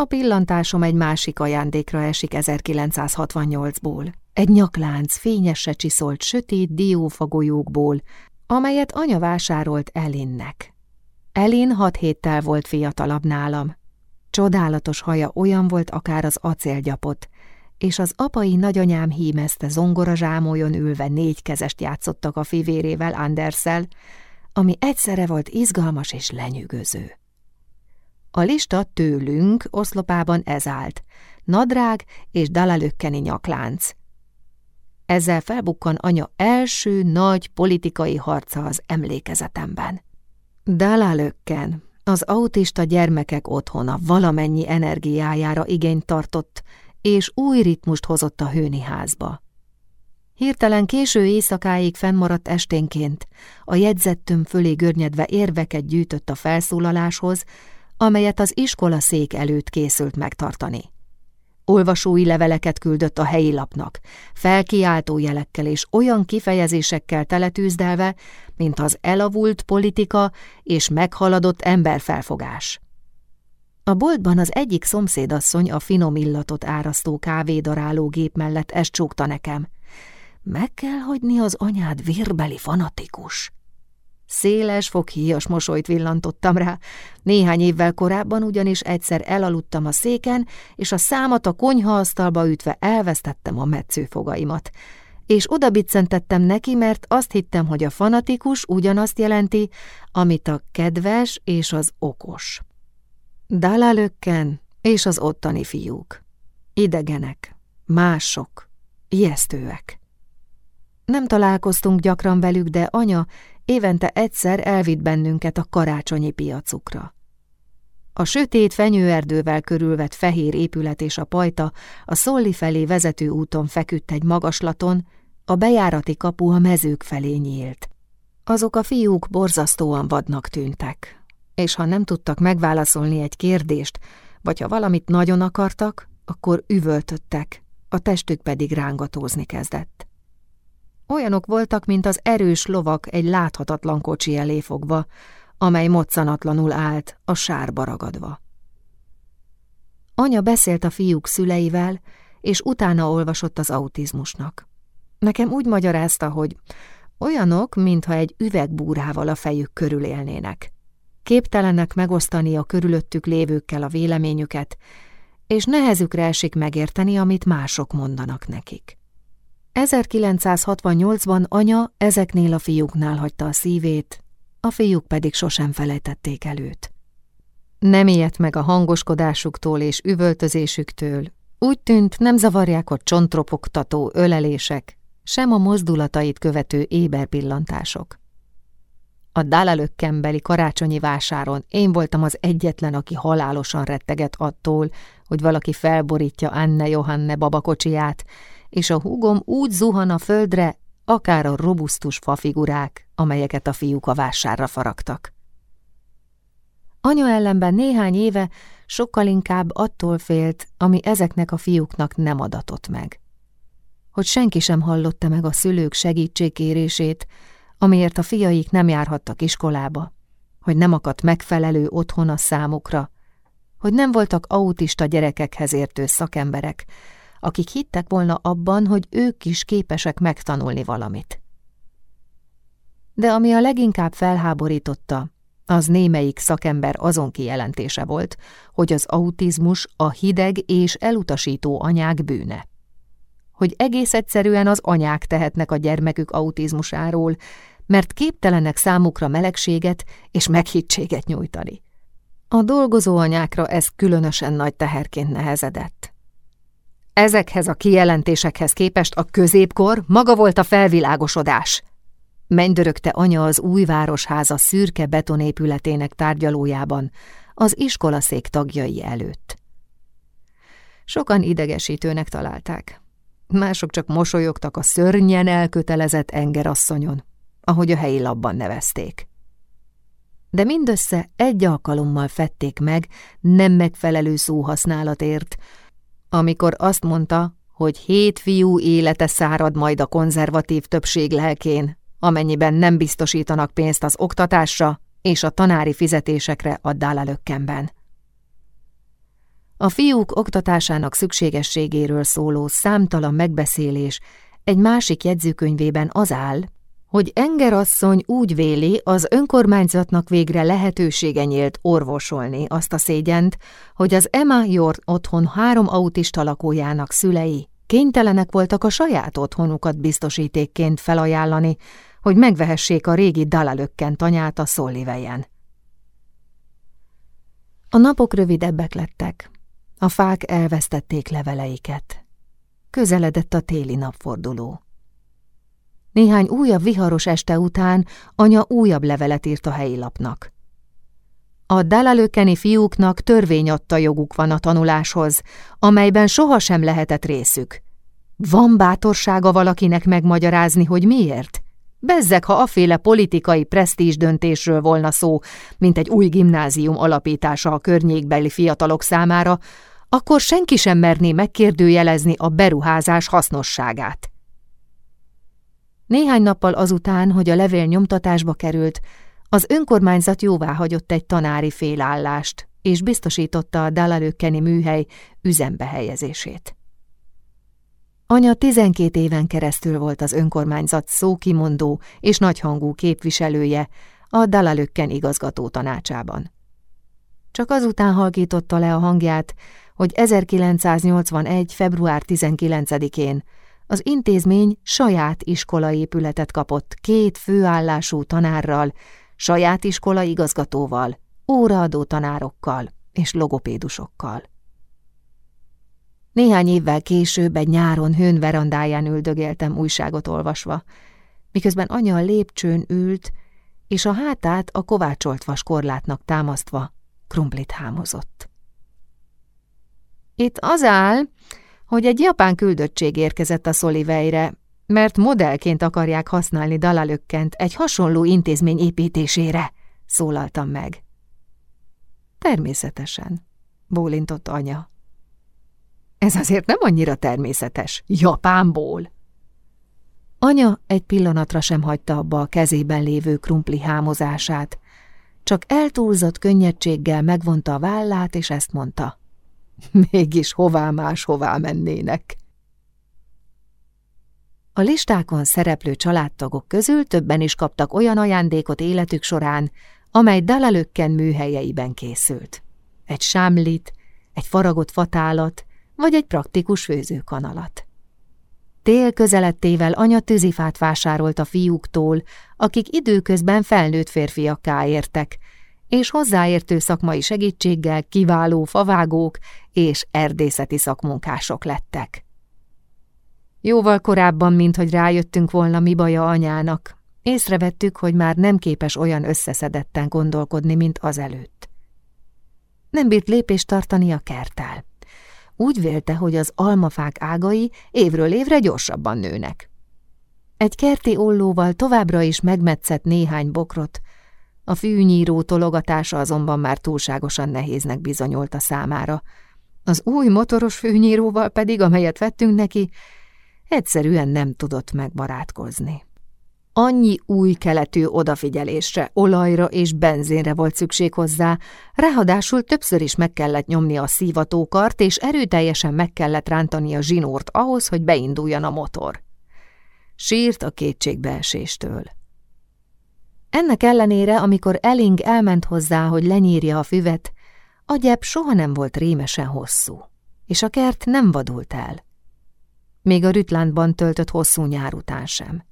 A pillantásom egy másik ajándékra esik 1968-ból. Egy nyaklánc fényesre csiszolt sötét diófagolyókból, amelyet anya vásárolt Elinnek. Elin hat héttel volt fiatalabb nálam. Csodálatos haja olyan volt akár az acélgyapot, és az apai nagyanyám hímezte zongora zsámoljon ülve négy kezest játszottak a fivérével Anderszel, ami egyszerre volt izgalmas és lenyűgöző. A lista tőlünk oszlopában ez állt, nadrág és dalalökkeni nyaklánc. Ezzel felbukkan anya első nagy politikai harca az emlékezetemben. Dalalökken, az autista gyermekek otthona valamennyi energiájára igényt tartott, és új ritmust hozott a hőni házba. Hirtelen késő éjszakáig fennmaradt esténként, a jegyzettöm fölé görnyedve érveket gyűjtött a felszólaláshoz, amelyet az iskola szék előtt készült megtartani. Olvasói leveleket küldött a helyi lapnak, felkiáltó jelekkel és olyan kifejezésekkel teletűzdelve, mint az elavult politika és meghaladott emberfelfogás. A boltban az egyik szomszédasszony a finom illatot árasztó kávédaráló gép mellett ezt csókta nekem. Meg kell hagyni az anyád vérbeli fanatikus. Széles, foghíjas mosolyt villantottam rá. Néhány évvel korábban ugyanis egyszer elaludtam a széken, és a számat a konyhaasztalba ütve elvesztettem a metszőfogaimat. És oda biccentettem neki, mert azt hittem, hogy a fanatikus ugyanazt jelenti, amit a kedves és az okos. Dalalökken és az ottani fiúk. Idegenek, mások, ijesztőek. Nem találkoztunk gyakran velük, de anya évente egyszer elvitt bennünket a karácsonyi piacukra. A sötét fenyőerdővel körülvett fehér épület és a pajta a Szolli felé vezető úton feküdt egy magaslaton, a bejárati kapu a mezők felé nyílt. Azok a fiúk borzasztóan vadnak tűntek, és ha nem tudtak megválaszolni egy kérdést, vagy ha valamit nagyon akartak, akkor üvöltöttek, a testük pedig rángatózni kezdett. Olyanok voltak, mint az erős lovak egy láthatatlan kocsi elé fogva, amely moccanatlanul állt, a sárba ragadva. Anya beszélt a fiúk szüleivel, és utána olvasott az autizmusnak. Nekem úgy magyarázta, hogy olyanok, mintha egy üvegbúrával a fejük körül élnének. Képtelenek megosztani a körülöttük lévőkkel a véleményüket, és nehezükre esik megérteni, amit mások mondanak nekik. 1968-ban anya ezeknél a fiúknál hagyta a szívét, a fiúk pedig sosem felejtették előtt. Nem ijedt meg a hangoskodásuktól és üvöltözésüktől, úgy tűnt, nem zavarják a csontropogtató ölelések, sem a mozdulatait követő éber pillantások. A Dalalökkembeli karácsonyi vásáron én voltam az egyetlen, aki halálosan retteget attól, hogy valaki felborítja Anne Johanne babakocsiját, és a húgom úgy zuhan a földre, akár a robusztus fafigurák, amelyeket a fiúk a vásárra faragtak. Anya ellenben néhány éve sokkal inkább attól félt, ami ezeknek a fiúknak nem adatott meg. Hogy senki sem hallotta meg a szülők segítségkérését, amiért a fiaik nem járhattak iskolába, hogy nem akadt megfelelő otthon a számukra, hogy nem voltak autista gyerekekhez értő szakemberek, akik hittek volna abban, hogy ők is képesek megtanulni valamit. De ami a leginkább felháborította, az némelyik szakember azon kijelentése volt, hogy az autizmus a hideg és elutasító anyák bűne. Hogy egész egyszerűen az anyák tehetnek a gyermekük autizmusáról, mert képtelenek számukra melegséget és meghittséget nyújtani. A dolgozó anyákra ez különösen nagy teherként nehezedett. Ezekhez a kijelentésekhez képest a középkor maga volt a felvilágosodás. Mennydörögte anya az új városháza szürke betonépületének tárgyalójában, az iskolaszék tagjai előtt. Sokan idegesítőnek találták. Mások csak mosolyogtak a szörnyen elkötelezett engerasszonyon, ahogy a helyi labban nevezték. De mindössze egy alkalommal fették meg nem megfelelő szóhasználatért, amikor azt mondta, hogy hét fiú élete szárad majd a konzervatív többség lelkén, amennyiben nem biztosítanak pénzt az oktatásra és a tanári fizetésekre a dálalökkenben. A fiúk oktatásának szükségességéről szóló számtalan megbeszélés egy másik jegyzőkönyvében az áll, hogy Engerasszony úgy véli, az önkormányzatnak végre lehetősége nyílt orvosolni azt a szégyent, hogy az Emma Jord otthon három autista lakójának szülei kénytelenek voltak a saját otthonukat biztosítékként felajánlani, hogy megvehessék a régi dalalökken tanyát a szólivejen. A napok rövidebbek lettek, a fák elvesztették leveleiket. Közeledett a téli napforduló. Néhány újabb viharos este után anya újabb levelet írt a helyi lapnak. A dalalökeni fiúknak törvény adta joguk van a tanuláshoz, amelyben sohasem lehetett részük. Van bátorsága valakinek megmagyarázni, hogy miért? Bezzek, ha aféle politikai presztízs döntésről volna szó, mint egy új gimnázium alapítása a környékbeli fiatalok számára, akkor senki sem merné megkérdőjelezni a beruházás hasznosságát. Néhány nappal azután, hogy a levél nyomtatásba került, az önkormányzat jóvá hagyott egy tanári félállást, és biztosította a Dalalökkeni műhely üzembe helyezését. Anya 12 éven keresztül volt az önkormányzat szókimondó és nagyhangú képviselője a Dalalökken igazgató tanácsában. Csak azután halkította le a hangját, hogy 1981. február 19-én az intézmény saját iskolaépületet kapott két főállású tanárral, saját iskola igazgatóval, óraadó tanárokkal és logopédusokkal. Néhány évvel később egy nyáron hőn verandáján üldögéltem újságot olvasva, miközben anya a lépcsőn ült, és a hátát a kovácsolt vas korlátnak támasztva krumplit hámozott. Itt az áll, hogy egy japán küldöttség érkezett a Szolivejre, mert modellként akarják használni Dalalökkent egy hasonló intézmény építésére, szólaltam meg. Természetesen, bólintott anya. Ez azért nem annyira természetes, Japánból. Anya egy pillanatra sem hagyta abba a kezében lévő krumpli hámozását, csak eltúlzott könnyedséggel megvonta a vállát, és ezt mondta. Mégis hová más hová mennének. A listákon szereplő családtagok közül többen is kaptak olyan ajándékot életük során, amely dalalökken műhelyeiben készült. Egy sámlit, egy faragott fatálat, vagy egy praktikus főzőkanalat. Tél közelettével anya tűzifát vásárolt a fiúktól, akik időközben felnőtt férfiakká értek, és hozzáértő szakmai segítséggel kiváló favágók és erdészeti szakmunkások lettek. Jóval korábban, mint hogy rájöttünk volna, mi baja anyának, észrevettük, hogy már nem képes olyan összeszedetten gondolkodni, mint azelőtt. Nem bírt lépést tartani a kerttel. Úgy vélte, hogy az almafák ágai évről évre gyorsabban nőnek. Egy kerti ollóval továbbra is megmetszett néhány bokrot, a fűnyíró tologatása azonban már túlságosan nehéznek bizonyult a számára. Az új motoros fűnyíróval pedig, amelyet vettünk neki, egyszerűen nem tudott megbarátkozni. Annyi új keletű odafigyelésre, olajra és benzinre volt szükség hozzá, ráadásul többször is meg kellett nyomni a szívatókart, és erőteljesen meg kellett rántani a zsinórt ahhoz, hogy beinduljon a motor. Sírt a kétségbeeséstől. Ennek ellenére, amikor Elling elment hozzá, hogy lenyírja a füvet, a gyep soha nem volt rémesen hosszú, és a kert nem vadult el. Még a Rütlándban töltött hosszú nyár után sem.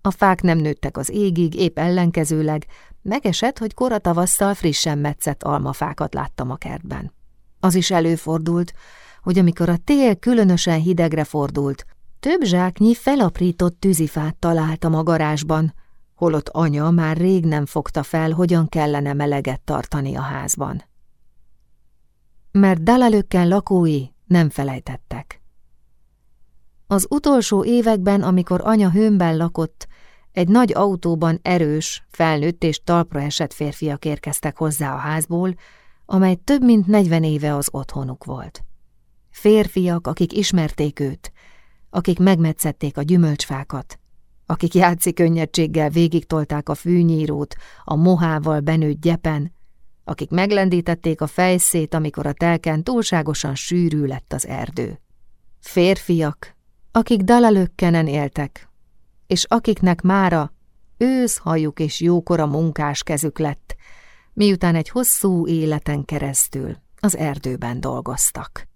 A fák nem nőttek az égig, épp ellenkezőleg, megesett, hogy kora tavasszal frissen metszett almafákat láttam a kertben. Az is előfordult, hogy amikor a tél különösen hidegre fordult, több zsáknyi felaprított tűzifát találtam a garázsban, holott anya már rég nem fogta fel, hogyan kellene meleget tartani a házban. Mert Dalalökken lakói nem felejtettek. Az utolsó években, amikor anya hőmben lakott, egy nagy autóban erős, felnőtt és talpra esett férfiak érkeztek hozzá a házból, amely több mint negyven éve az otthonuk volt. Férfiak, akik ismerték őt, akik megmetszették a gyümölcsfákat, akik játszik könnyedséggel végigtolták a fűnyírót a mohával benőtt gyepen, akik meglendítették a fejszét, amikor a telken túlságosan sűrű lett az erdő. Férfiak, akik dalalökkenen éltek, és akiknek mára őszhajuk és jókora munkás kezük lett, miután egy hosszú életen keresztül az erdőben dolgoztak.